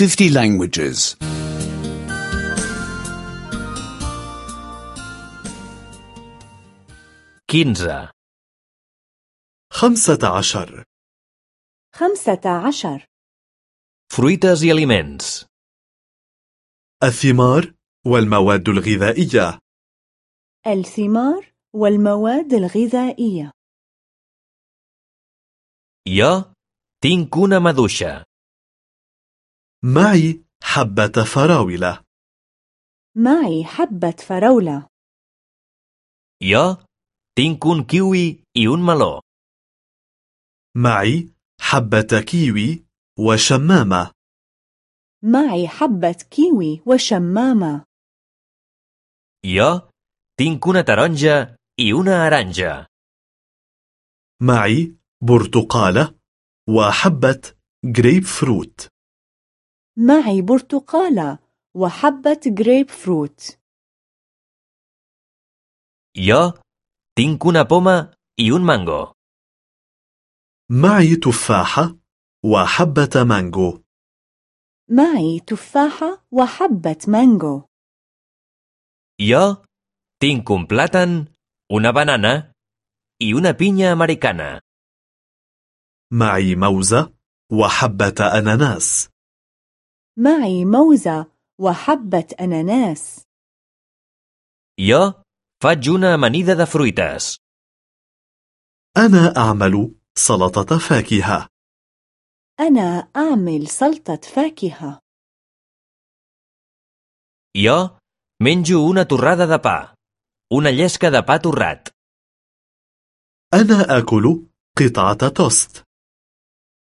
50 languages. 15. خمسة عشر خمسة عشر Fruites i aliments. الثمار والمواد الغذائية الثمار والمواد الغذائية Jo tinc una maduixa. معي حبة فراولة. معي حبة فراولة. Jo tinc un kiwi i un meló. معي حبة كيوي وشمامة. معي حبة كيوي وشمامة. Jo tinc una taronja i una aranja. معي برتقالة وحبة جريب فروت معي برتقالة وحبة جريب فروت Jo tinc una poma i un mango. معي تفاحة وحبة مانجو معي تفاحة وحبة مانجو Jo tinc un plàtan, una banana i una pinya americana. معي موزة وحبة أناناس معي موزة وحبة أناناس. Jo faig una amanida de fruites. أنا أعمل سلطة فاكهة. أنا أعمل سلطة فاكهة. Jo menjo una torrada de pa, una llesca de pa torrat. أنا آكل قطعة توست.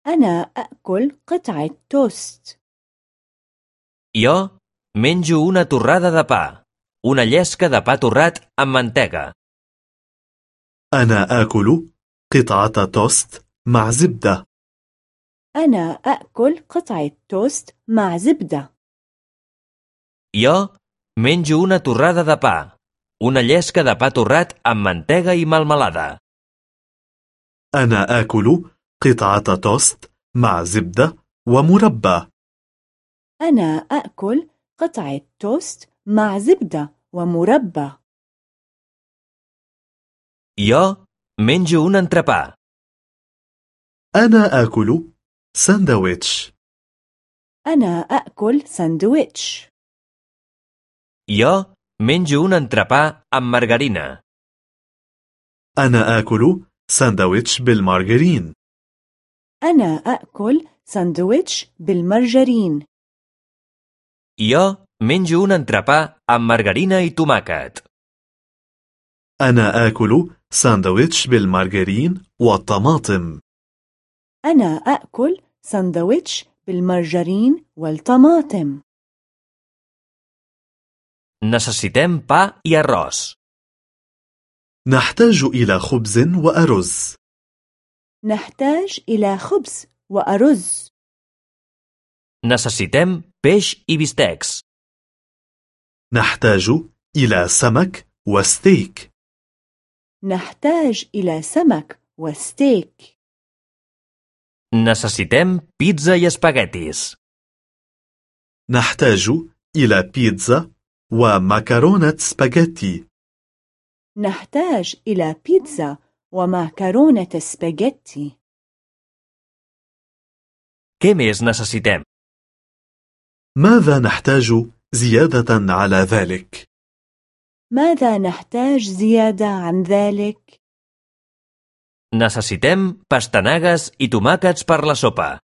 أنا أأكل قطعة توست. Jo menjo una torrada de pa, una llesca de pa torrat amb mantega. أنا آكل قطعة توست مع زبدة أنا أأكل قطعة توست مع زبدة Jo menjo una torrada de pa, una llesca de pa torrat amb mantega i melmelada. أنا آكل قطعة توست مع زبدة ومربى أنا أأكل قطعة توست مع زبدة ومربى. Jo menjo un entrepà. أنا آكل ساندويتش. أنا أأكل ساندويتش. Jo menjo un entrepà amb margarina. أنا آكل ساندويتش بالمارغرين. أنا أأكل ساندويتش بالمرجرين Jo menjo un entrepà amb margarina i tomàquet. أنا آكل ساندويتش بالمارغرين والطماطم أنا أأكل ساندويتش بالمرجرين والطماطم Necessitem pa i arròs. نحتاج إلى خبز وأرز نحتاج إلى خبز وأرز Necessitem peix i bistecs. نحتاج إلى سمك وستيك نحتاج إلى سمك وستيك Necessitem pizza i espaguetis. نحتاج إلى بيتزا ومكرونة سباجيتي نحتاج إلى بيتزا ومعكرونة سباجيتي Què més necessitem? ماذا نحتاج زيادة على ذلك؟ ماذا نحتاج زيادة عن ذلك؟ Necessitem pastanagues i tomàquets per la sopa.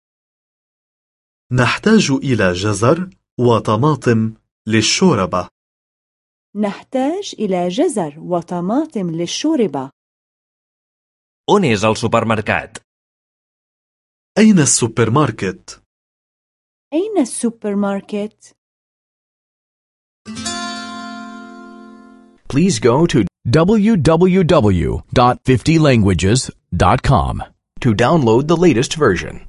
نحتاج إلى جزر وطماطم للشوربة نحتاج إلى جزر وطماطم للشوربة On és el supermercat? أين السوبر ماركت؟ أين السوبر ماركت؟ Please go to www.50languages.com to download the latest version.